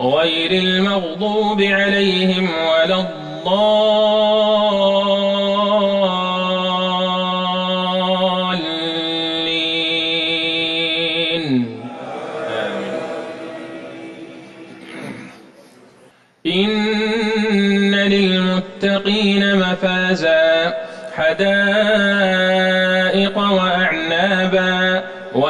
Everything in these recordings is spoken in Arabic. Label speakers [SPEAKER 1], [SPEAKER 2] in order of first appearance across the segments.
[SPEAKER 1] غير المغضوب عليهم ولا الضالين. آمين. إن للمتقين مفازا. حدائق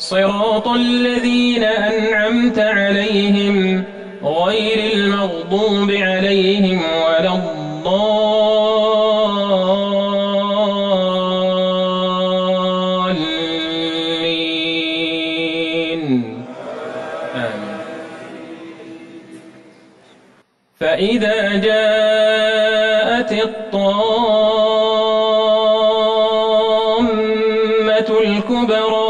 [SPEAKER 1] صراط الذين أنعمت عليهم غير المغضوب عليهم ولا الضالين. آمين. فإذا جاءت الطامة الكبرى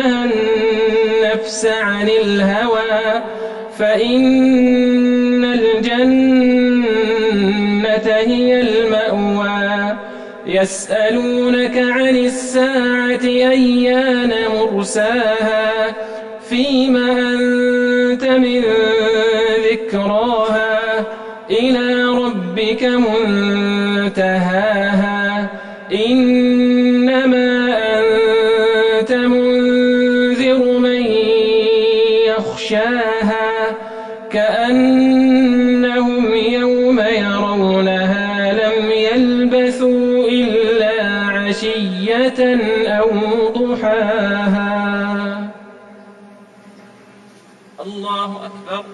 [SPEAKER 1] النفس عن الهوى فإن الجنة هي المأوى. يسألونك عن الساعة أيان مرساها فيما أنت من ذكراها. إلى ربك منذ الله أكبر